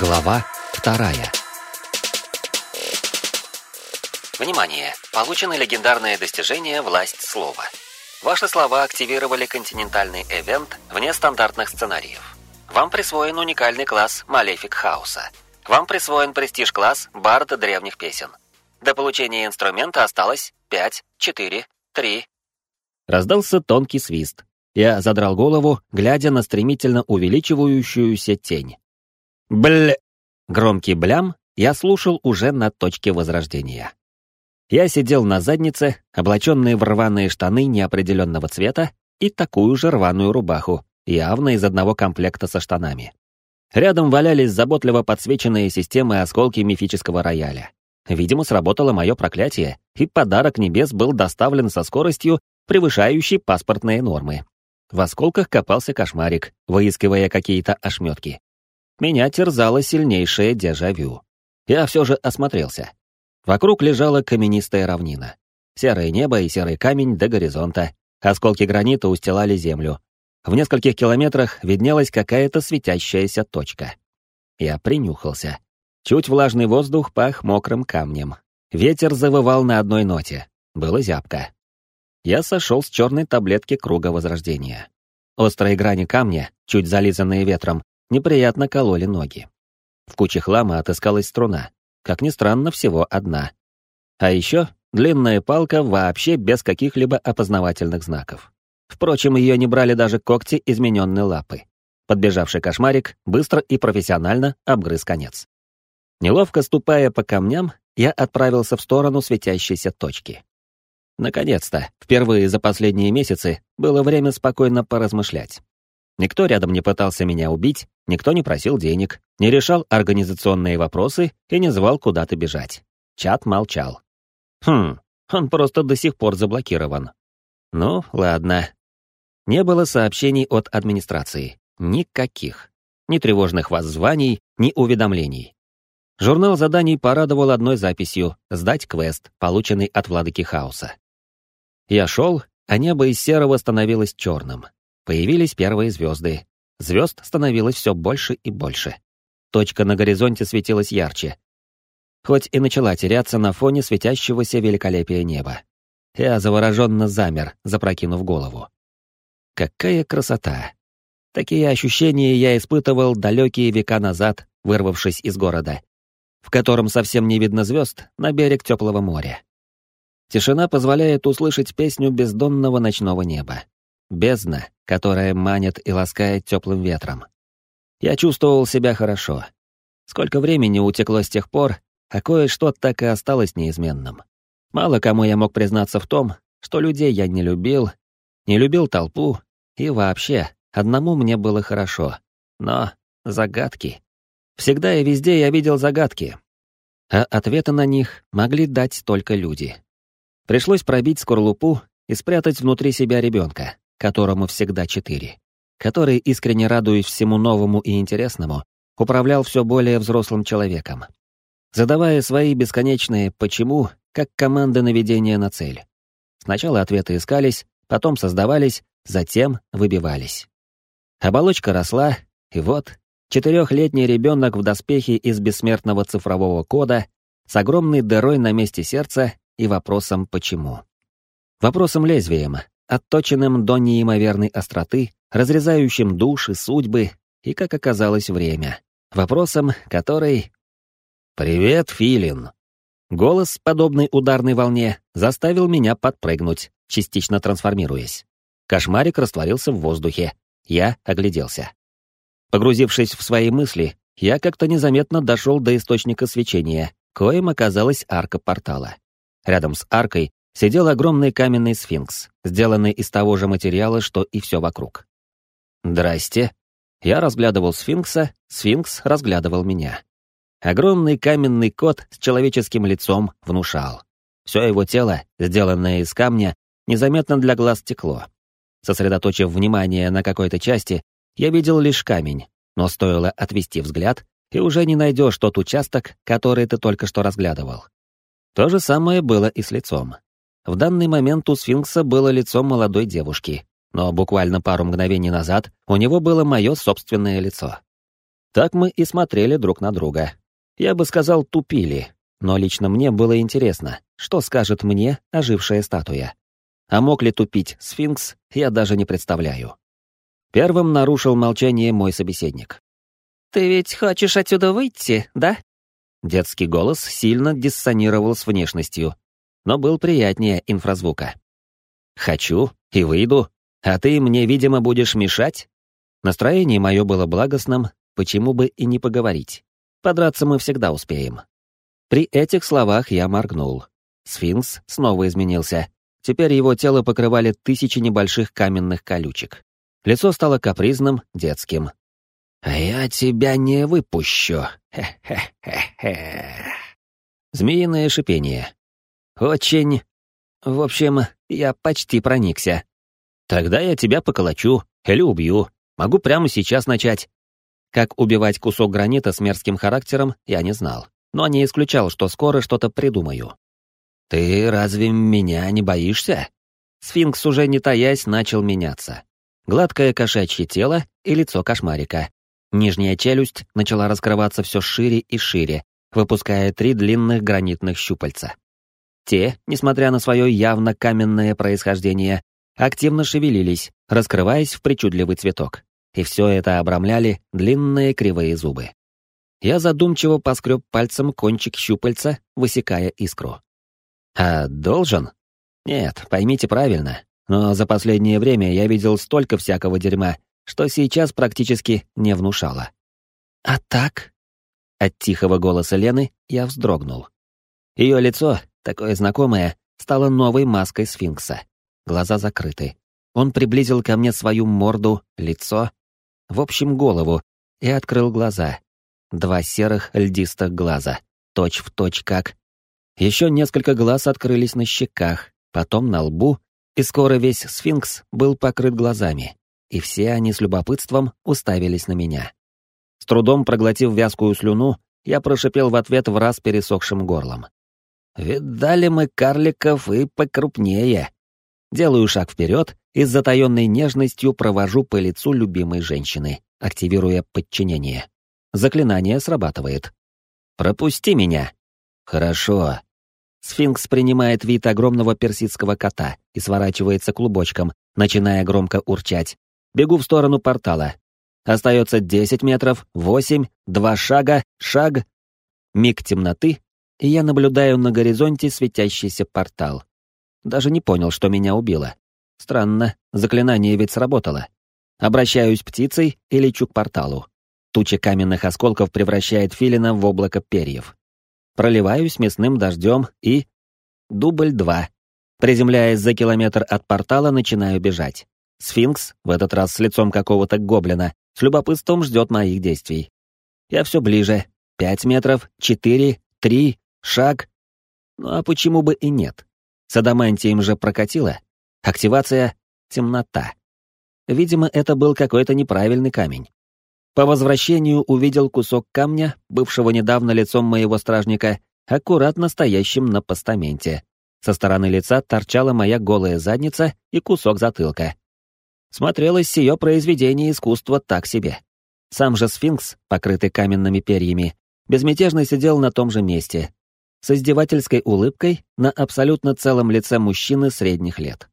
Глава вторая. Внимание! Получено легендарное достижение «Власть слова». Ваши слова активировали континентальный эвент вне стандартных сценариев. Вам присвоен уникальный класс «Малефик Хаоса». Вам присвоен престиж-класс «Бард древних песен». До получения инструмента осталось 5, 4, 3. Раздался тонкий свист. Я задрал голову, глядя на стремительно увеличивающуюся тень. Бля! Громкий блям я слушал уже на точке возрождения. Я сидел на заднице, облаченный в рваные штаны неопределенного цвета и такую же рваную рубаху, явно из одного комплекта со штанами. Рядом валялись заботливо подсвеченные системы осколки мифического рояля. Видимо, сработало мое проклятие, и подарок небес был доставлен со скоростью, превышающей паспортные нормы. В осколках копался кошмарик, выискивая какие-то ошметки. Меня терзало сильнейшее дежавю. Я все же осмотрелся. Вокруг лежала каменистая равнина. Серое небо и серый камень до горизонта. Осколки гранита устилали землю. В нескольких километрах виднелась какая-то светящаяся точка. Я принюхался. Чуть влажный воздух пах мокрым камнем. Ветер завывал на одной ноте. Было зябко. Я сошел с черной таблетки круга возрождения. Острые грани камня, чуть зализанные ветром, неприятно кололи ноги. В куче хлама отыскалась струна. Как ни странно, всего одна. А еще длинная палка вообще без каких-либо опознавательных знаков. Впрочем, ее не брали даже когти измененной лапы. Подбежавший кошмарик быстро и профессионально обгрыз конец. Неловко ступая по камням, я отправился в сторону светящейся точки. Наконец-то, впервые за последние месяцы, было время спокойно поразмышлять. Никто рядом не пытался меня убить, никто не просил денег, не решал организационные вопросы и не звал куда-то бежать. Чат молчал. Хм, он просто до сих пор заблокирован. Ну, ладно. Не было сообщений от администрации. Никаких. Ни тревожных воззваний, ни уведомлений. Журнал заданий порадовал одной записью «Сдать квест», полученный от владыки хаоса. Я шел, а небо из серого становилось черным. Появились первые звезды. Звезд становилось все больше и больше. Точка на горизонте светилась ярче. Хоть и начала теряться на фоне светящегося великолепия неба. Я завороженно замер, запрокинув голову. Какая красота! Такие ощущения я испытывал далекие века назад, вырвавшись из города, в котором совсем не видно звезд, на берег теплого моря. Тишина позволяет услышать песню бездонного ночного неба. Бездна, которая манит и ласкает теплым ветром. Я чувствовал себя хорошо. Сколько времени утекло с тех пор, а кое-что так и осталось неизменным. Мало кому я мог признаться в том, что людей я не любил, не любил толпу, и вообще, одному мне было хорошо. Но загадки. Всегда и везде я видел загадки. А ответы на них могли дать только люди. Пришлось пробить скорлупу и спрятать внутри себя ребенка которому всегда четыре, который, искренне радуясь всему новому и интересному, управлял все более взрослым человеком, задавая свои бесконечные «почему» как команды наведения на цель. Сначала ответы искались, потом создавались, затем выбивались. Оболочка росла, и вот четырехлетний ребенок в доспехе из бессмертного цифрового кода с огромной дырой на месте сердца и вопросом «почему?». Вопросом лезвием, отточенным до неимоверной остроты, разрезающим души, судьбы и, как оказалось, время. Вопросом, который... «Привет, Филин!» Голос, подобный ударной волне, заставил меня подпрыгнуть, частично трансформируясь. Кошмарик растворился в воздухе. Я огляделся. Погрузившись в свои мысли, я как-то незаметно дошел до источника свечения, коим оказалась арка портала. Рядом с аркой сидел огромный каменный сфинкс, сделанный из того же материала, что и все вокруг. «Здрасте». Я разглядывал сфинкса, сфинкс разглядывал меня. Огромный каменный кот с человеческим лицом внушал. Все его тело, сделанное из камня, незаметно для глаз текло. Сосредоточив внимание на какой-то части, я видел лишь камень, но стоило отвести взгляд, и уже не найдешь тот участок, который ты только что разглядывал. То же самое было и с лицом. В данный момент у сфинкса было лицо молодой девушки, но буквально пару мгновений назад у него было мое собственное лицо. Так мы и смотрели друг на друга. Я бы сказал, тупили, но лично мне было интересно, что скажет мне ожившая статуя. А мог ли тупить сфинкс, я даже не представляю. Первым нарушил молчание мой собеседник. «Ты ведь хочешь отсюда выйти, да?» Детский голос сильно диссонировал с внешностью, но был приятнее инфразвука. «Хочу и выйду, а ты мне, видимо, будешь мешать?» Настроение мое было благостным, почему бы и не поговорить. Подраться мы всегда успеем. При этих словах я моргнул. Сфинкс снова изменился. Теперь его тело покрывали тысячи небольших каменных колючек. Лицо стало капризным, детским. «А я тебя не выпущу. Хе-хе-хе-хе». Змеиное шипение. «Очень... В общем, я почти проникся. Тогда я тебя поколочу или убью. Могу прямо сейчас начать». Как убивать кусок гранита с мерзким характером, я не знал, но не исключал, что скоро что-то придумаю. «Ты разве меня не боишься?» Сфинкс, уже не таясь, начал меняться. Гладкое кошачье тело и лицо кошмарика. Нижняя челюсть начала раскрываться все шире и шире, выпуская три длинных гранитных щупальца. Те, несмотря на свое явно каменное происхождение, активно шевелились, раскрываясь в причудливый цветок. И все это обрамляли длинные кривые зубы. Я задумчиво поскреб пальцем кончик щупальца, высекая искру. А должен? Нет, поймите правильно. Но за последнее время я видел столько всякого дерьма, что сейчас практически не внушало. «А так?» От тихого голоса Лены я вздрогнул. Ее лицо, такое знакомое, стало новой маской сфинкса. Глаза закрыты. Он приблизил ко мне свою морду, лицо, в общем, голову, и открыл глаза. Два серых льдистых глаза, точь в точь как еще несколько глаз открылись на щеках, потом на лбу, и скоро весь сфинкс был покрыт глазами, и все они с любопытством уставились на меня. С трудом проглотив вязкую слюну, я прошипел в ответ в раз пересохшим горлом. «Видали мы карликов и покрупнее». Делаю шаг вперед и с затаенной нежностью провожу по лицу любимой женщины, активируя подчинение. Заклинание срабатывает. «Пропусти меня!» «Хорошо». Сфинкс принимает вид огромного персидского кота и сворачивается клубочком, начиная громко урчать. Бегу в сторону портала. Остается десять метров, восемь, два шага, шаг. Миг темноты, и я наблюдаю на горизонте светящийся портал. Даже не понял, что меня убило. Странно, заклинание ведь сработало. Обращаюсь птицей и лечу к порталу. Туча каменных осколков превращает филина в облако перьев проливаюсь мясным дождем и... Дубль два. Приземляясь за километр от портала, начинаю бежать. Сфинкс, в этот раз с лицом какого-то гоблина, с любопытством ждет моих действий. Я все ближе. Пять метров, четыре, три, шаг. Ну а почему бы и нет? С адамантием же прокатило. Активация — темнота. Видимо, это был какой-то неправильный камень. По возвращению увидел кусок камня, бывшего недавно лицом моего стражника, аккуратно стоящим на постаменте. Со стороны лица торчала моя голая задница и кусок затылка. Смотрелось сие произведение искусства так себе. Сам же сфинкс, покрытый каменными перьями, безмятежно сидел на том же месте, с издевательской улыбкой на абсолютно целом лице мужчины средних лет.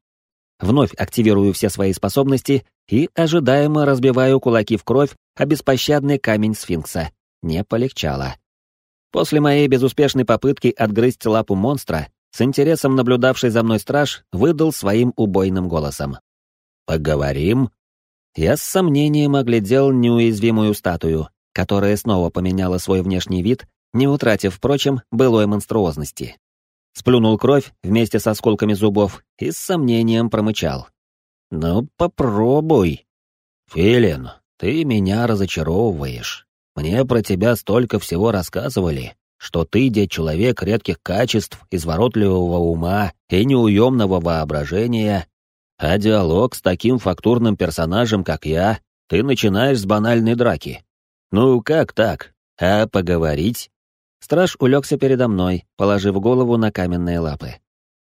Вновь активирую все свои способности и ожидаемо разбиваю кулаки в кровь о беспощадный камень сфинкса. Не полегчало. После моей безуспешной попытки отгрызть лапу монстра, с интересом наблюдавший за мной страж выдал своим убойным голосом. «Поговорим?» Я с сомнением оглядел неуязвимую статую, которая снова поменяла свой внешний вид, не утратив, впрочем, былой монструозности. Сплюнул кровь вместе с осколками зубов и с сомнением промычал. «Ну, попробуй». «Филин, ты меня разочаровываешь. Мне про тебя столько всего рассказывали, что ты, где человек редких качеств, изворотливого ума и неуемного воображения, а диалог с таким фактурным персонажем, как я, ты начинаешь с банальной драки. Ну, как так? А поговорить? Страж улегся передо мной, положив голову на каменные лапы.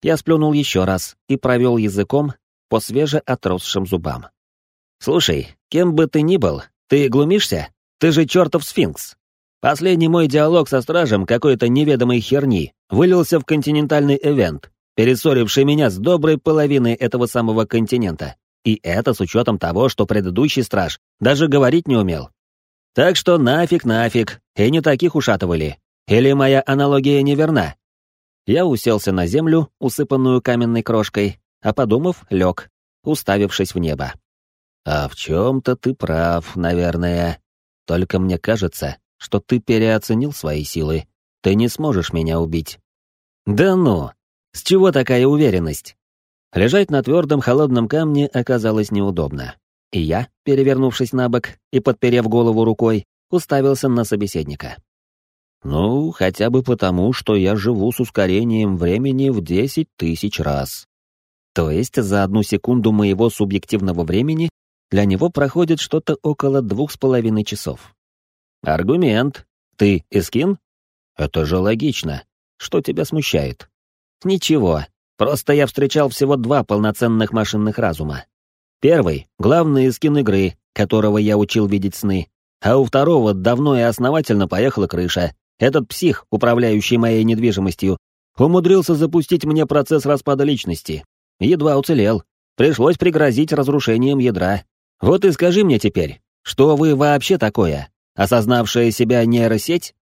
Я сплюнул еще раз и провел языком по свежеотросшим зубам. «Слушай, кем бы ты ни был, ты глумишься? Ты же чертов сфинкс. Последний мой диалог со стражем какой-то неведомой херни вылился в континентальный эвент, перессоривший меня с доброй половиной этого самого континента. И это с учетом того, что предыдущий страж даже говорить не умел. Так что нафиг, нафиг, и не таких ушатывали. Или моя аналогия неверна? Я уселся на землю, усыпанную каменной крошкой, а подумав, лег, уставившись в небо. А в чем-то ты прав, наверное. Только мне кажется, что ты переоценил свои силы. Ты не сможешь меня убить. Да ну! С чего такая уверенность? Лежать на твердом холодном камне оказалось неудобно. И я, перевернувшись на бок и подперев голову рукой, уставился на собеседника. Ну, хотя бы потому, что я живу с ускорением времени в десять тысяч раз. То есть за одну секунду моего субъективного времени для него проходит что-то около двух с половиной часов. Аргумент. Ты Искин? Это же логично. Что тебя смущает? Ничего. Просто я встречал всего два полноценных машинных разума. Первый — главный Искин игры, которого я учил видеть сны, а у второго давно и основательно поехала крыша. Этот псих, управляющий моей недвижимостью, умудрился запустить мне процесс распада личности. Едва уцелел. Пришлось пригрозить разрушением ядра. Вот и скажи мне теперь, что вы вообще такое? Осознавшая себя нейросеть?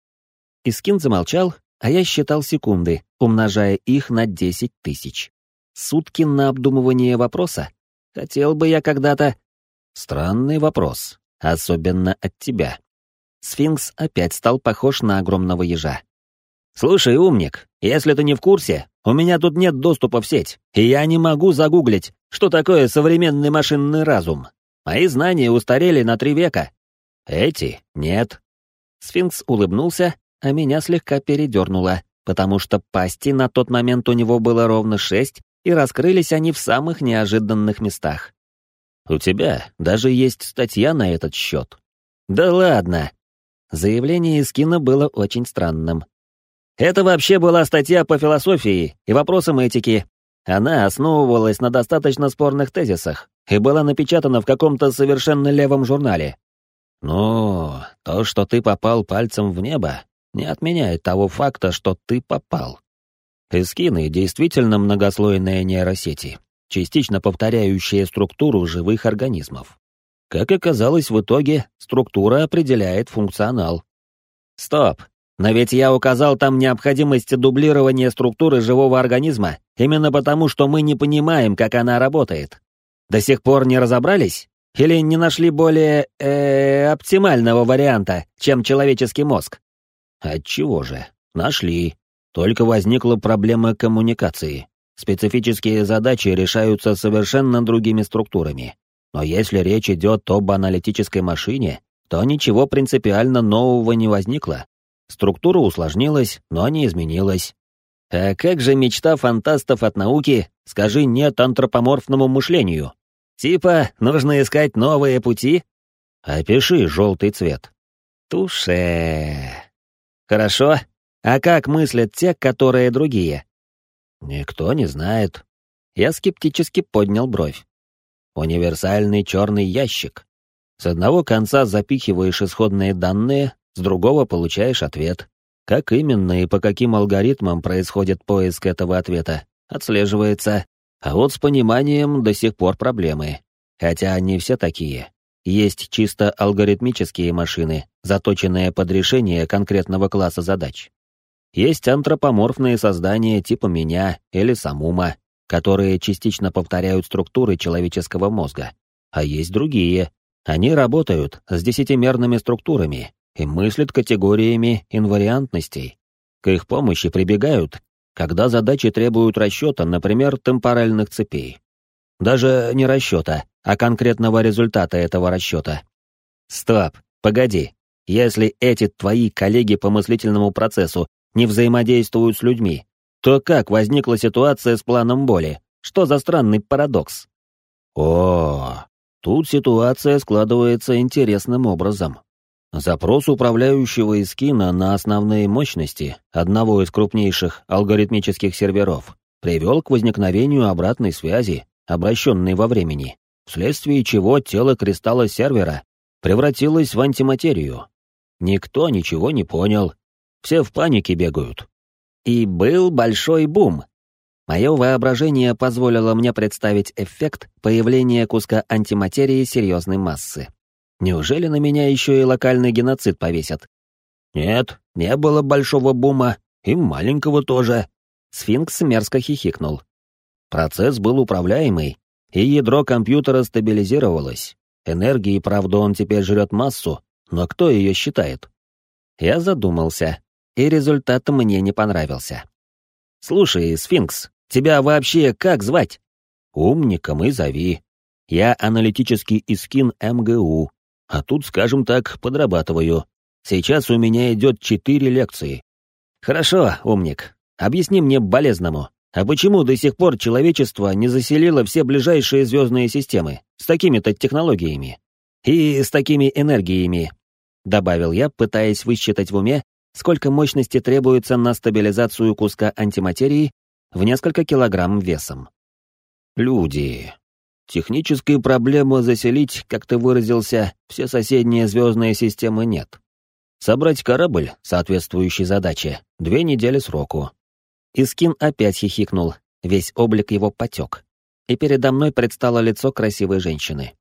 Искин замолчал, а я считал секунды, умножая их на десять тысяч. Сутки на обдумывание вопроса? Хотел бы я когда-то... Странный вопрос, особенно от тебя. Сфинкс опять стал похож на огромного ежа. «Слушай, умник, если ты не в курсе, у меня тут нет доступа в сеть, и я не могу загуглить, что такое современный машинный разум. Мои знания устарели на три века. Эти — нет». Сфинкс улыбнулся, а меня слегка передернуло, потому что пасти на тот момент у него было ровно шесть, и раскрылись они в самых неожиданных местах. «У тебя даже есть статья на этот счет». «Да ладно!» Заявление из кино было очень странным. Это вообще была статья по философии и вопросам этики. Она основывалась на достаточно спорных тезисах и была напечатана в каком-то совершенно левом журнале. Но то, что ты попал пальцем в небо, не отменяет того факта, что ты попал. Эскины действительно многослойные нейросети, частично повторяющие структуру живых организмов. Как оказалось в итоге, структура определяет функционал. Стоп, но ведь я указал там необходимость дублирования структуры живого организма, именно потому, что мы не понимаем, как она работает. До сих пор не разобрались? Или не нашли более, э, оптимального варианта, чем человеческий мозг? Отчего же? Нашли. Только возникла проблема коммуникации. Специфические задачи решаются совершенно другими структурами. Но если речь идет об аналитической машине, то ничего принципиально нового не возникло. Структура усложнилась, но не изменилась. А как же мечта фантастов от науки, скажи нет антропоморфному мышлению? Типа, нужно искать новые пути? Опиши желтый цвет. Туше. Хорошо. А как мыслят те, которые другие? Никто не знает. Я скептически поднял бровь. Универсальный черный ящик. С одного конца запихиваешь исходные данные, с другого получаешь ответ. Как именно и по каким алгоритмам происходит поиск этого ответа, отслеживается. А вот с пониманием до сих пор проблемы. Хотя они все такие. Есть чисто алгоритмические машины, заточенные под решение конкретного класса задач. Есть антропоморфные создания типа меня или самума, которые частично повторяют структуры человеческого мозга. А есть другие. Они работают с десятимерными структурами, и мыслят категориями инвариантностей. К их помощи прибегают, когда задачи требуют расчета, например, темпоральных цепей. Даже не расчета, а конкретного результата этого расчета. Стоп, погоди. Если эти твои коллеги по мыслительному процессу не взаимодействуют с людьми, то как возникла ситуация с планом боли? Что за странный парадокс? О, тут ситуация складывается интересным образом. Запрос управляющего Искина на основные мощности одного из крупнейших алгоритмических серверов привел к возникновению обратной связи, обращенной во времени, вследствие чего тело кристалла сервера превратилась в антиматерию. Никто ничего не понял. Все в панике бегают. И был большой бум. Мое воображение позволило мне представить эффект появления куска антиматерии серьезной массы. Неужели на меня еще и локальный геноцид повесят? Нет, не было большого бума, и маленького тоже. Сфинкс мерзко хихикнул. Процесс был управляемый, и ядро компьютера стабилизировалось. Энергии, правда, он теперь жрет массу, но кто ее считает? Я задумался, и результат мне не понравился. «Слушай, Сфинкс, тебя вообще как звать?» «Умником и зови. Я аналитический искин МГУ, а тут, скажем так, подрабатываю. Сейчас у меня идет четыре лекции». «Хорошо, умник. Объясни мне болезному, а почему до сих пор человечество не заселило все ближайшие звездные системы с такими-то технологиями и с такими энергиями?» Добавил я, пытаясь высчитать в уме, сколько мощности требуется на стабилизацию куска антиматерии в несколько килограмм весом. «Люди. Технической проблемы заселить, как ты выразился, все соседние звездные системы нет. Собрать корабль, соответствующей задаче, две недели сроку. Искин опять хихикнул, весь облик его потек. И передо мной предстало лицо красивой женщины.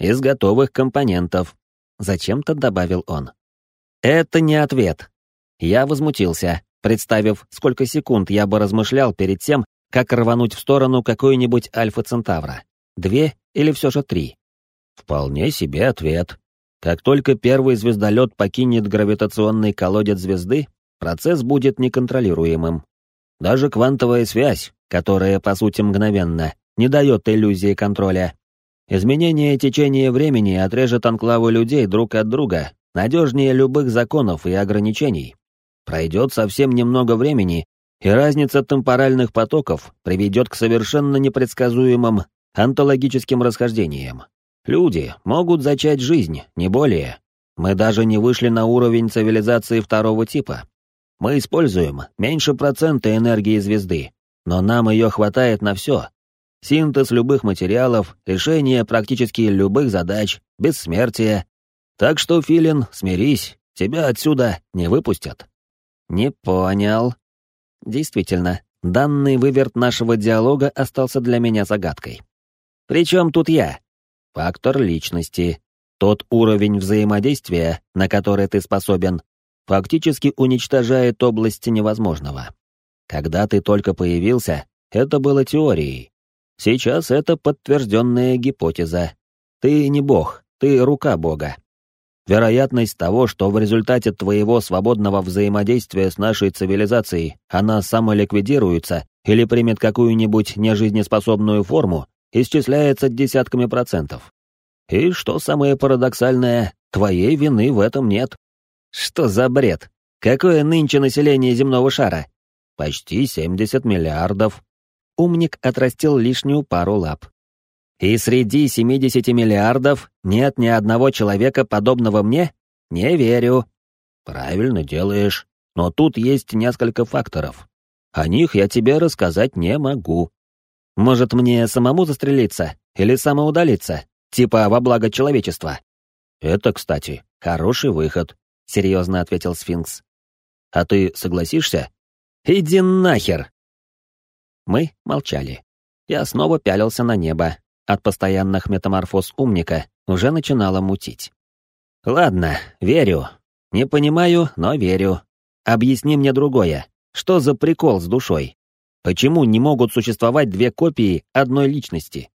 «Из готовых компонентов», — зачем-то добавил он. «Это не ответ». Я возмутился, представив, сколько секунд я бы размышлял перед тем, как рвануть в сторону какой-нибудь Альфа-Центавра. Две или все же три? Вполне себе ответ. Как только первый звездолет покинет гравитационный колодец звезды, процесс будет неконтролируемым. Даже квантовая связь, которая, по сути, мгновенно, не дает иллюзии контроля. Изменение течения времени отрежет анклавы людей друг от друга, надежнее любых законов и ограничений. Пройдет совсем немного времени, и разница темпоральных потоков приведет к совершенно непредсказуемым онтологическим расхождениям. Люди могут зачать жизнь, не более. Мы даже не вышли на уровень цивилизации второго типа, мы используем меньше процента энергии звезды, но нам ее хватает на все. Синтез любых материалов, решение практически любых задач, бессмертие. Так что, Филин, смирись, тебя отсюда не выпустят. Не понял. Действительно, данный выверт нашего диалога остался для меня загадкой. Причем тут я? Фактор личности. Тот уровень взаимодействия, на который ты способен, фактически уничтожает область невозможного. Когда ты только появился, это было теорией. Сейчас это подтвержденная гипотеза. Ты не бог, ты рука бога. Вероятность того, что в результате твоего свободного взаимодействия с нашей цивилизацией она самоликвидируется или примет какую-нибудь нежизнеспособную форму, исчисляется десятками процентов. И что самое парадоксальное, твоей вины в этом нет. Что за бред? Какое нынче население земного шара? Почти 70 миллиардов. Умник отрастил лишнюю пару лап. И среди 70 миллиардов нет ни одного человека, подобного мне? Не верю. Правильно делаешь. Но тут есть несколько факторов. О них я тебе рассказать не могу. Может, мне самому застрелиться или самоудалиться, типа во благо человечества? Это, кстати, хороший выход серьезно ответил сфинкс. А ты согласишься? Иди нахер! Мы молчали. Я снова пялился на небо. От постоянных метаморфоз умника уже начинало мутить. Ладно, верю. Не понимаю, но верю. Объясни мне другое. Что за прикол с душой? Почему не могут существовать две копии одной личности?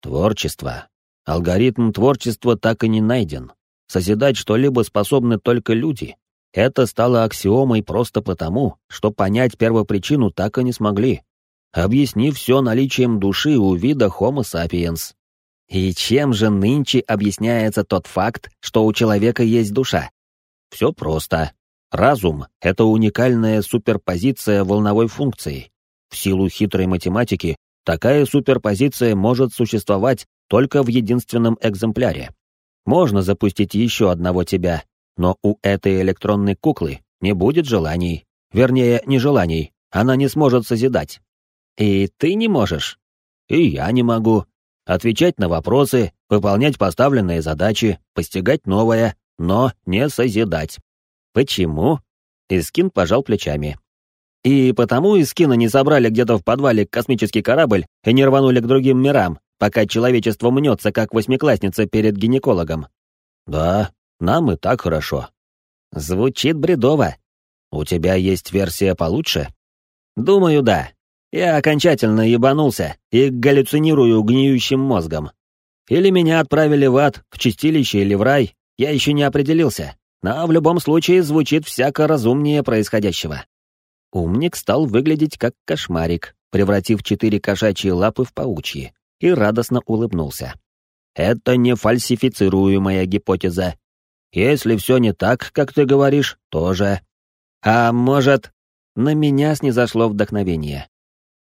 Творчество. Алгоритм творчества так и не найден. Созидать что-либо способны только люди. Это стало аксиомой просто потому, что понять первопричину так и не смогли, объяснив все наличием души у вида Homo sapiens. И чем же нынче объясняется тот факт, что у человека есть душа? Все просто. Разум — это уникальная суперпозиция волновой функции. В силу хитрой математики такая суперпозиция может существовать только в единственном экземпляре. Можно запустить еще одного тебя, но у этой электронной куклы не будет желаний. Вернее, не желаний, она не сможет созидать. И ты не можешь. И я не могу. Отвечать на вопросы, выполнять поставленные задачи, постигать новое, но не созидать. Почему? Искин пожал плечами. И потому Искина не собрали где-то в подвале космический корабль и не рванули к другим мирам, пока человечество мнется, как восьмиклассница перед гинекологом. Да, нам и так хорошо. Звучит бредово. У тебя есть версия получше? Думаю, да. Я окончательно ебанулся и галлюцинирую гниющим мозгом. Или меня отправили в ад, в чистилище или в рай, я еще не определился. Но в любом случае звучит всяко разумнее происходящего. Умник стал выглядеть как кошмарик, превратив четыре кошачьи лапы в паучьи, и радостно улыбнулся. Это не фальсифицируемая гипотеза. Если все не так, как ты говоришь, тоже. А может, на меня снизошло вдохновение.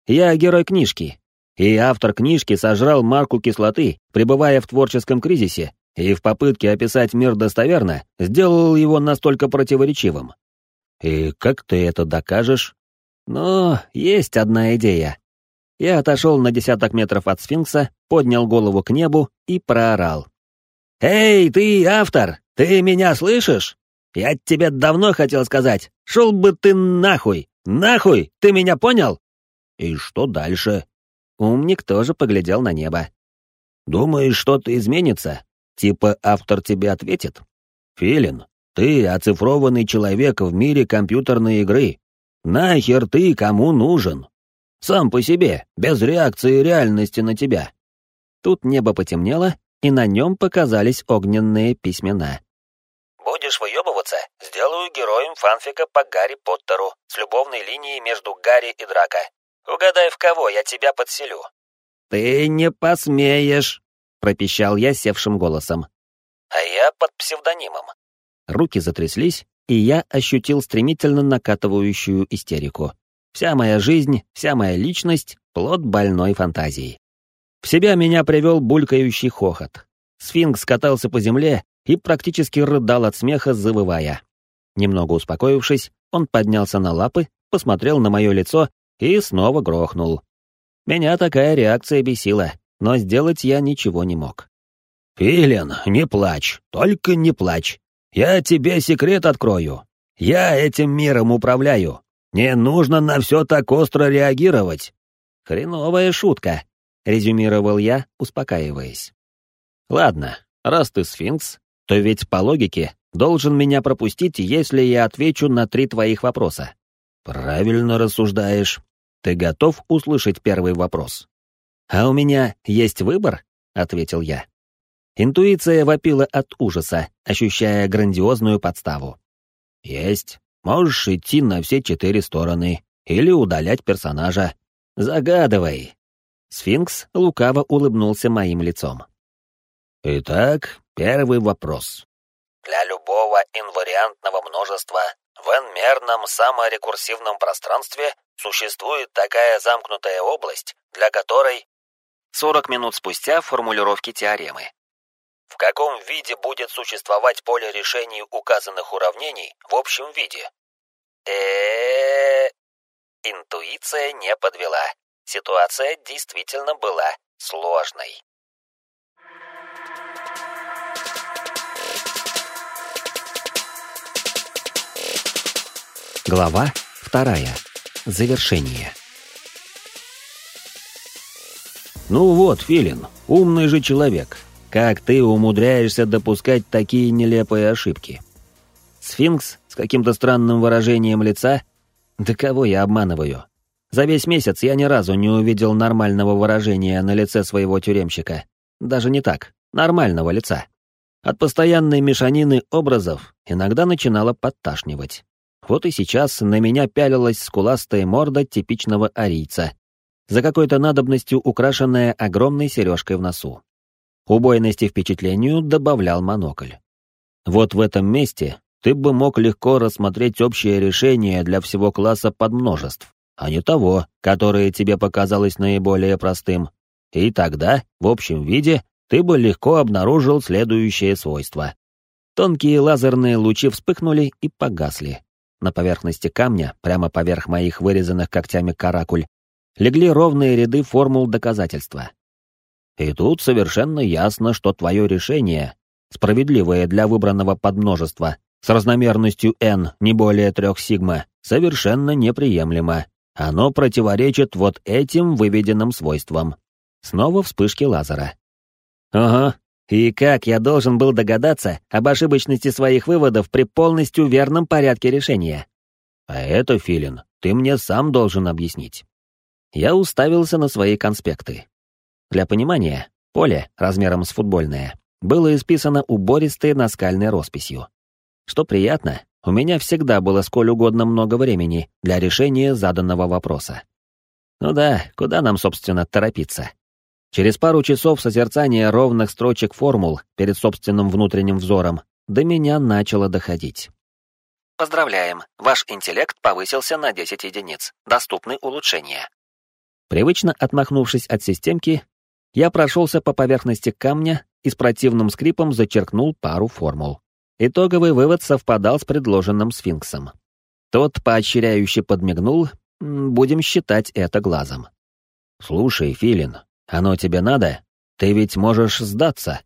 Я герой книжки, и автор книжки сожрал марку кислоты, пребывая в творческом кризисе, и в попытке описать мир достоверно сделал его настолько противоречивым. И как ты это докажешь? Но есть одна идея. Я отошел на десяток метров от сфинкса, поднял голову к небу и проорал. «Эй, ты автор! Ты меня слышишь? Я тебе давно хотел сказать. Шел бы ты нахуй! Нахуй! Ты меня понял?» «И что дальше?» Умник тоже поглядел на небо. «Думаешь, что-то изменится? Типа автор тебе ответит?» «Филин, ты оцифрованный человек в мире компьютерной игры. Нахер ты кому нужен?» Сам по себе, без реакции реальности на тебя. Тут небо потемнело, и на нем показались огненные письмена. «Будешь выебываться? Сделаю героем фанфика по Гарри Поттеру с любовной линией между Гарри и Драко. Угадай, в кого я тебя подселю». «Ты не посмеешь», — пропищал я севшим голосом. «А я под псевдонимом». Руки затряслись, и я ощутил стремительно накатывающую истерику. Вся моя жизнь, вся моя личность — плод больной фантазии. В себя меня привел булькающий хохот. Сфинкс катался по земле и практически рыдал от смеха, завывая. Немного успокоившись, он поднялся на лапы, посмотрел на мое лицо и снова грохнул. Меня такая реакция бесила, но сделать я ничего не мог. «Филин, не плачь, только не плачь. Я тебе секрет открою. Я этим миром управляю. Не нужно на все так остро реагировать. Хреновая шутка, резюмировал я, успокаиваясь. Ладно, раз ты сфинкс, то ведь по логике должен меня пропустить, если я отвечу на три твоих вопроса. Правильно рассуждаешь. Ты готов услышать первый вопрос? А у меня есть выбор, ответил я. Интуиция вопила от ужаса, ощущая грандиозную подставу. Есть. Можешь идти на все четыре стороны или удалять персонажа. Загадывай. Сфинкс лукаво улыбнулся моим лицом. Итак, первый вопрос. Для любого инвариантного множества в n-мерном саморекурсивном пространстве существует такая замкнутая область, для которой... 40 минут спустя формулировки теоремы. В каком виде будет существовать поле решений указанных уравнений в общем виде? э Интуиция не подвела. Ситуация действительно была сложной. Глава вторая. Завершение. Ну вот, Филин, умный же человек. Как ты умудряешься допускать такие нелепые ошибки? Сфинкс с каким-то странным выражением лица? Да кого я обманываю? За весь месяц я ни разу не увидел нормального выражения на лице своего тюремщика. Даже не так, нормального лица. От постоянной мешанины образов иногда начинало подташнивать. Вот и сейчас на меня пялилась скуластая морда типичного арийца, за какой-то надобностью украшенная огромной сережкой в носу. Убойности впечатлению добавлял монокль. Вот в этом месте ты бы мог легко рассмотреть общее решение для всего класса подмножеств, а не того, которое тебе показалось наиболее простым. И тогда, в общем виде, ты бы легко обнаружил следующее свойство. Тонкие лазерные лучи вспыхнули и погасли. На поверхности камня, прямо поверх моих вырезанных когтями каракуль, легли ровные ряды формул доказательства. И тут совершенно ясно, что твое решение, справедливое для выбранного подмножества, с размерностью n не более трех сигма, совершенно неприемлемо. Оно противоречит вот этим выведенным свойствам. Снова вспышки лазера. Ага, и как я должен был догадаться об ошибочности своих выводов при полностью верном порядке решения? А это, Филин, ты мне сам должен объяснить. Я уставился на свои конспекты. Для понимания, поле, размером с футбольное, было исписано убористой наскальной росписью. Что приятно, у меня всегда было сколь угодно много времени для решения заданного вопроса. Ну да, куда нам, собственно, торопиться? Через пару часов созерцания ровных строчек формул перед собственным внутренним взором до меня начало доходить. Поздравляем, ваш интеллект повысился на 10 единиц. Доступны улучшения. Привычно отмахнувшись от системки, я прошелся по поверхности камня и с противным скрипом зачеркнул пару формул. Итоговый вывод совпадал с предложенным сфинксом. Тот поощряюще подмигнул, будем считать это глазом. «Слушай, Филин, оно тебе надо? Ты ведь можешь сдаться».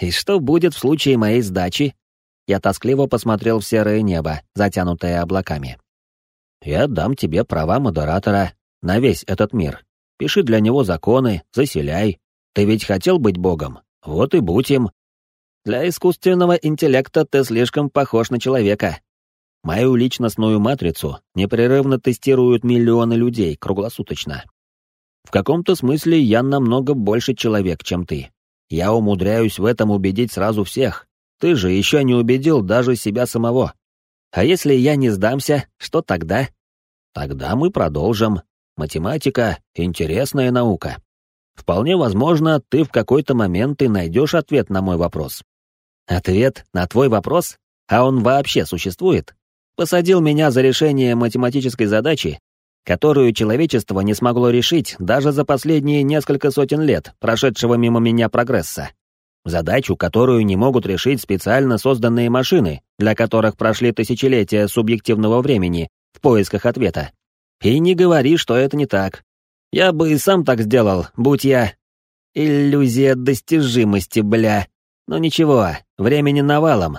«И что будет в случае моей сдачи?» Я тоскливо посмотрел в серое небо, затянутое облаками. «Я дам тебе права модератора на весь этот мир. Пиши для него законы, заселяй. Ты ведь хотел быть богом? Вот и будь им. Для искусственного интеллекта ты слишком похож на человека. Мою личностную матрицу непрерывно тестируют миллионы людей круглосуточно. В каком-то смысле я намного больше человек, чем ты. Я умудряюсь в этом убедить сразу всех. Ты же еще не убедил даже себя самого. А если я не сдамся, что тогда? Тогда мы продолжим. Математика — интересная наука. Вполне возможно, ты в какой-то момент и найдешь ответ на мой вопрос. Ответ на твой вопрос? А он вообще существует? Посадил меня за решение математической задачи, которую человечество не смогло решить даже за последние несколько сотен лет прошедшего мимо меня прогресса. Задачу, которую не могут решить специально созданные машины, для которых прошли тысячелетия субъективного времени в поисках ответа. И не говори, что это не так. Я бы и сам так сделал, будь я... Иллюзия достижимости, бля. Но ничего, времени навалом.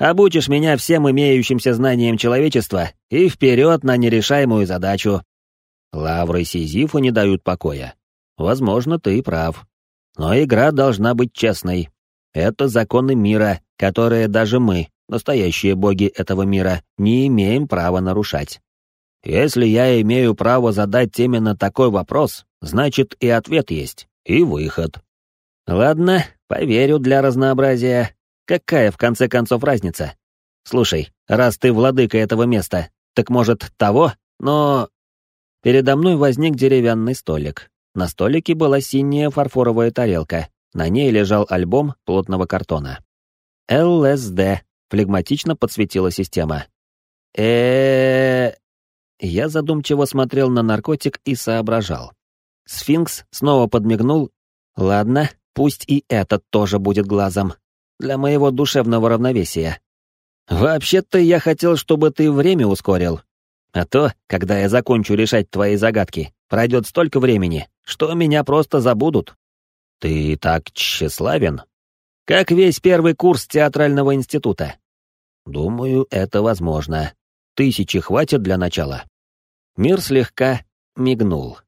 Обучишь меня всем имеющимся знаниям человечества и вперед на нерешаемую задачу. Лавры Сизифу не дают покоя. Возможно, ты и прав. Но игра должна быть честной. Это законы мира, которые даже мы, настоящие боги этого мира, не имеем права нарушать. Если я имею право задать именно такой вопрос, значит и ответ есть, и выход. Ладно, поверю для разнообразия. Какая, в конце концов, разница? Слушай, раз ты владыка этого места, так может того, но... Передо мной возник деревянный столик. На столике была синяя фарфоровая тарелка. На ней лежал альбом плотного картона. ЛСД. Флегматично подсветила система. э Я задумчиво смотрел на наркотик и соображал. Сфинкс снова подмигнул. Ладно, пусть и этот тоже будет глазом для моего душевного равновесия. Вообще-то я хотел, чтобы ты время ускорил. А то, когда я закончу решать твои загадки, пройдет столько времени, что меня просто забудут. Ты так тщеславен? Как весь первый курс театрального института. Думаю, это возможно. Тысячи хватит для начала. Мир слегка мигнул.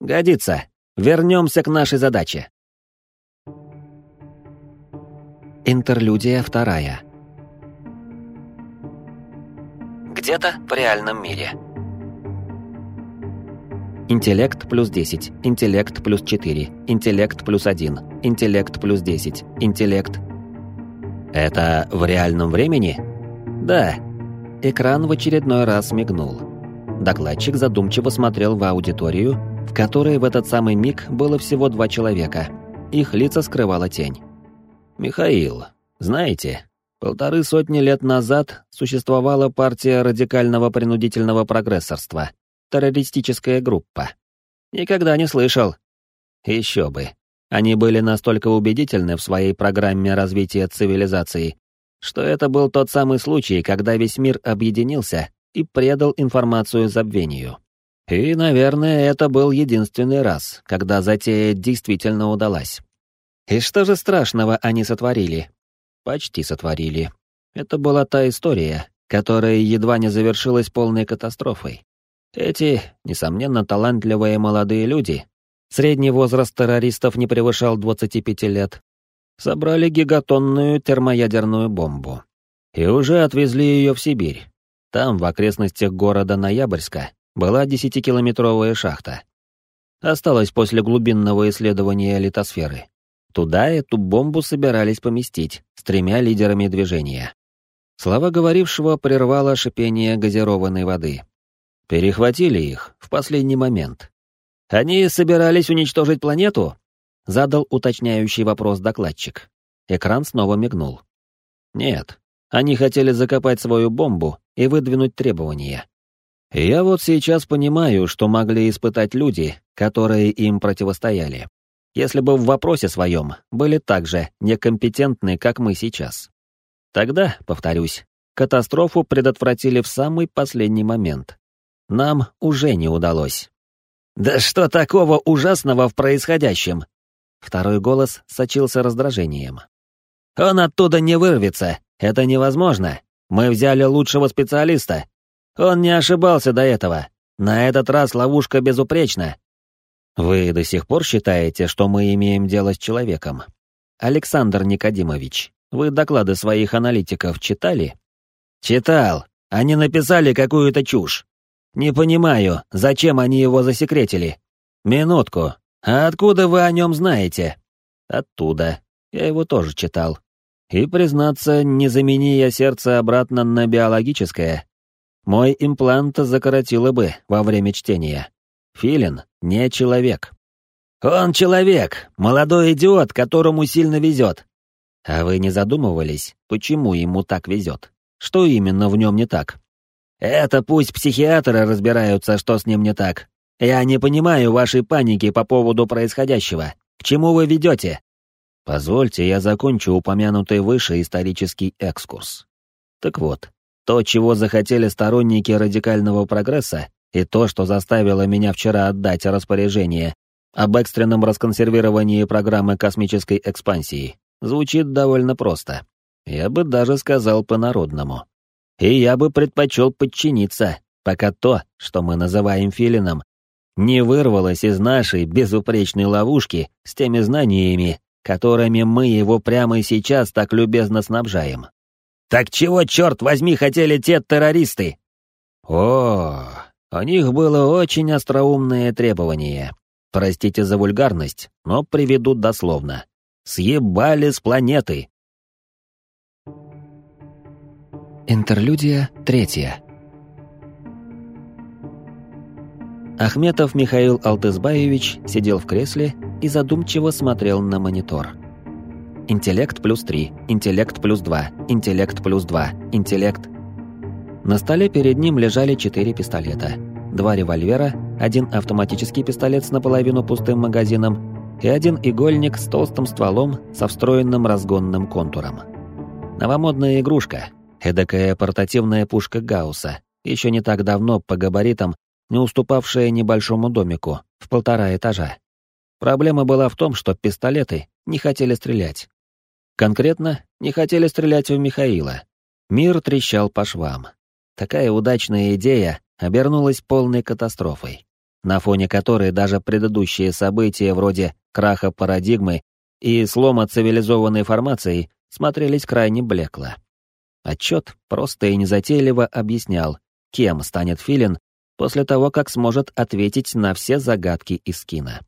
Годится. Вернемся к нашей задаче. Интерлюдия вторая. Где-то в реальном мире. Интеллект плюс 10, интеллект плюс 4, интеллект плюс 1, интеллект плюс 10, интеллект... Это в реальном времени? Да. Экран в очередной раз мигнул. Докладчик задумчиво смотрел в аудиторию, в которой в этот самый миг было всего два человека. Их лица скрывала тень. Михаил, знаете, полторы сотни лет назад существовала партия радикального принудительного прогрессорства, террористическая группа. Никогда не слышал. Еще бы. Они были настолько убедительны в своей программе развития цивилизации, что это был тот самый случай, когда весь мир объединился и предал информацию забвению. И, наверное, это был единственный раз, когда затея действительно удалась. И что же страшного они сотворили? Почти сотворили. Это была та история, которая едва не завершилась полной катастрофой. Эти, несомненно, талантливые молодые люди, средний возраст террористов не превышал 25 лет, собрали гигатонную термоядерную бомбу. И уже отвезли ее в Сибирь. Там, в окрестностях города Ноябрьска, была десятикилометровая шахта. Осталось после глубинного исследования литосферы. Туда эту бомбу собирались поместить с тремя лидерами движения. Слова говорившего прервало шипение газированной воды. Перехватили их в последний момент. «Они собирались уничтожить планету?» — задал уточняющий вопрос докладчик. Экран снова мигнул. «Нет, они хотели закопать свою бомбу и выдвинуть требования. Я вот сейчас понимаю, что могли испытать люди, которые им противостояли, если бы в вопросе своем были так же некомпетентны, как мы сейчас. Тогда, повторюсь, катастрофу предотвратили в самый последний момент. Нам уже не удалось. «Да что такого ужасного в происходящем?» Второй голос сочился раздражением. «Он оттуда не вырвется, это невозможно. Мы взяли лучшего специалиста, он не ошибался до этого. На этот раз ловушка безупречна. Вы до сих пор считаете, что мы имеем дело с человеком? Александр Никодимович, вы доклады своих аналитиков читали? Читал. Они написали какую-то чушь. Не понимаю, зачем они его засекретили. Минутку. А откуда вы о нем знаете? Оттуда. Я его тоже читал. И, признаться, не замени я сердце обратно на биологическое, мой имплант закоротило бы во время чтения. Филин не человек. Он человек, молодой идиот, которому сильно везет. А вы не задумывались, почему ему так везет? Что именно в нем не так? Это пусть психиатры разбираются, что с ним не так. Я не понимаю вашей паники по поводу происходящего. К чему вы ведете? Позвольте, я закончу упомянутый выше исторический экскурс. Так вот, то, чего захотели сторонники радикального прогресса, и то, что заставило меня вчера отдать распоряжение об экстренном расконсервировании программы космической экспансии, звучит довольно просто. Я бы даже сказал по-народному. И я бы предпочел подчиниться, пока то, что мы называем филином, не вырвалось из нашей безупречной ловушки с теми знаниями, которыми мы его прямо сейчас так любезно снабжаем. Так чего, черт возьми, хотели те террористы? О, у них было очень остроумное требование. Простите за вульгарность, но приведу дословно. Съебали с планеты. Интерлюдия третья. Ахметов Михаил Алтызбаевич сидел в кресле и задумчиво смотрел на монитор. Интеллект плюс 3, интеллект плюс 2, интеллект плюс 2, интеллект... На столе перед ним лежали четыре пистолета. Два револьвера, один автоматический пистолет с наполовину пустым магазином и один игольник с толстым стволом со встроенным разгонным контуром. Новомодная игрушка, эдакая портативная пушка Гаусса, еще не так давно по габаритам не уступавшая небольшому домику в полтора этажа. Проблема была в том, что пистолеты не хотели стрелять. Конкретно не хотели стрелять в Михаила. Мир трещал по швам. Такая удачная идея обернулась полной катастрофой, на фоне которой даже предыдущие события вроде краха парадигмы и слома цивилизованной формации смотрелись крайне блекло. Отчет просто и незатейливо объяснял, кем станет Филин после того, как сможет ответить на все загадки из кино.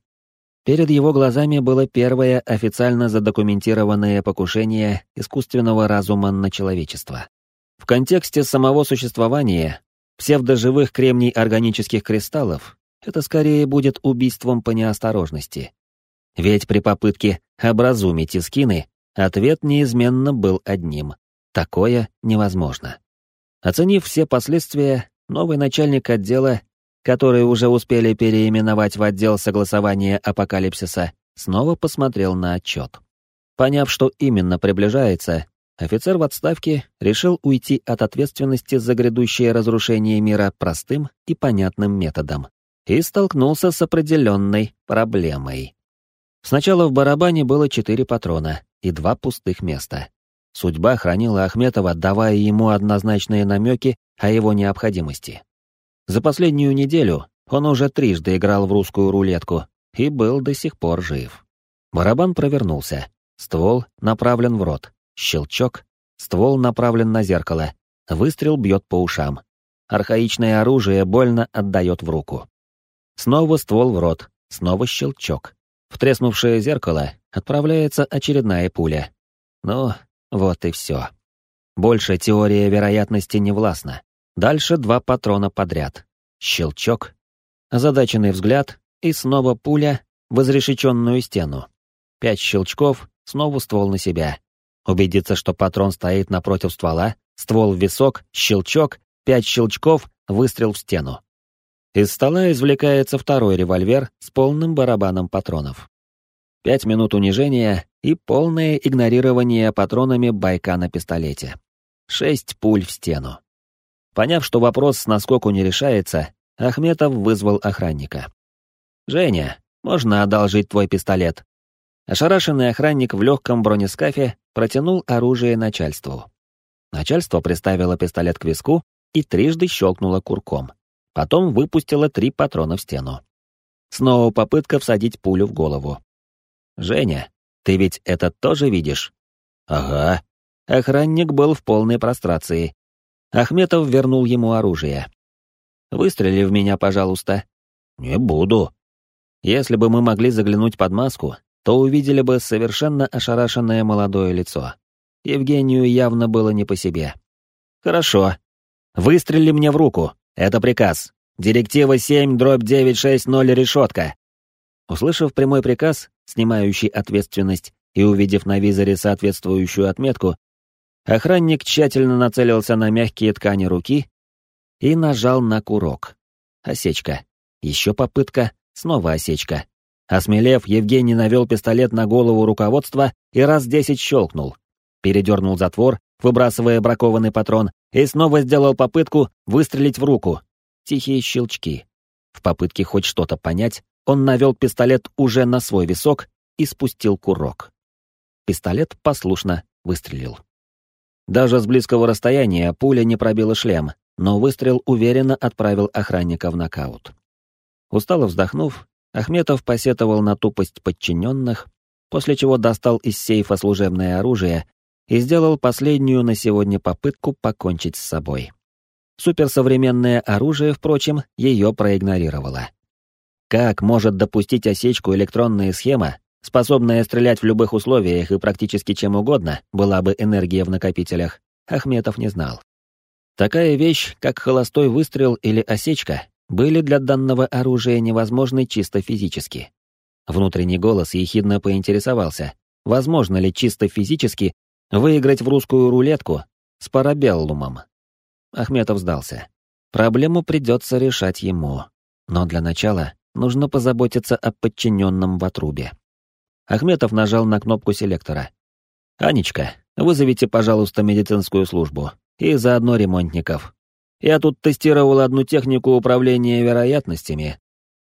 Перед его глазами было первое официально задокументированное покушение искусственного разума на человечество. В контексте самого существования псевдоживых кремний органических кристаллов это скорее будет убийством по неосторожности. Ведь при попытке образумить искины ответ неизменно был одним — такое невозможно. Оценив все последствия, новый начальник отдела который уже успели переименовать в отдел согласования апокалипсиса, снова посмотрел на отчет. Поняв, что именно приближается, офицер в отставке решил уйти от ответственности за грядущее разрушение мира простым и понятным методом. и столкнулся с определенной проблемой. Сначала в барабане было четыре патрона и два пустых места. Судьба хранила Ахметова, давая ему однозначные намеки о его необходимости. За последнюю неделю он уже трижды играл в русскую рулетку и был до сих пор жив. Барабан провернулся. Ствол направлен в рот. Щелчок. Ствол направлен на зеркало. Выстрел бьет по ушам. Архаичное оружие больно отдает в руку. Снова ствол в рот. Снова щелчок. В треснувшее зеркало отправляется очередная пуля. Ну, вот и все. Больше теория вероятности не властна. Дальше два патрона подряд. Щелчок. Озадаченный взгляд и снова пуля в изрешеченную стену. Пять щелчков, снова ствол на себя. Убедиться, что патрон стоит напротив ствола, ствол в висок, щелчок, пять щелчков, выстрел в стену. Из стола извлекается второй револьвер с полным барабаном патронов. Пять минут унижения и полное игнорирование патронами байка на пистолете. Шесть пуль в стену. Поняв, что вопрос с наскоку не решается, Ахметов вызвал охранника. «Женя, можно одолжить твой пистолет?» Ошарашенный охранник в легком бронескафе протянул оружие начальству. Начальство приставило пистолет к виску и трижды щелкнуло курком. Потом выпустила три патрона в стену. Снова попытка всадить пулю в голову. «Женя, ты ведь это тоже видишь?» «Ага». Охранник был в полной прострации. Ахметов вернул ему оружие. «Выстрели в меня, пожалуйста». «Не буду». Если бы мы могли заглянуть под маску, то увидели бы совершенно ошарашенное молодое лицо. Евгению явно было не по себе. «Хорошо. Выстрели мне в руку. Это приказ. Директива 7, дробь 960, решетка». Услышав прямой приказ, снимающий ответственность, и увидев на визоре соответствующую отметку, охранник тщательно нацелился на мягкие ткани руки и нажал на курок. Осечка. Еще попытка, снова осечка. Осмелев, Евгений навел пистолет на голову руководства и раз десять щелкнул. Передернул затвор, выбрасывая бракованный патрон, и снова сделал попытку выстрелить в руку. Тихие щелчки. В попытке хоть что-то понять, он навел пистолет уже на свой висок и спустил курок. Пистолет послушно выстрелил. Даже с близкого расстояния пуля не пробила шлем, но выстрел уверенно отправил охранника в нокаут. Устало вздохнув, Ахметов посетовал на тупость подчиненных, после чего достал из сейфа служебное оружие и сделал последнюю на сегодня попытку покончить с собой. Суперсовременное оружие, впрочем, ее проигнорировало. Как может допустить осечку электронная схема, способная стрелять в любых условиях и практически чем угодно, была бы энергия в накопителях, Ахметов не знал. Такая вещь, как холостой выстрел или осечка, были для данного оружия невозможны чисто физически. Внутренний голос ехидно поинтересовался, возможно ли чисто физически выиграть в русскую рулетку с парабеллумом. Ахметов сдался. Проблему придется решать ему. Но для начала нужно позаботиться о подчиненном в отрубе. Ахметов нажал на кнопку селектора. «Анечка, вызовите, пожалуйста, медицинскую службу и заодно ремонтников. Я тут тестировал одну технику управления вероятностями,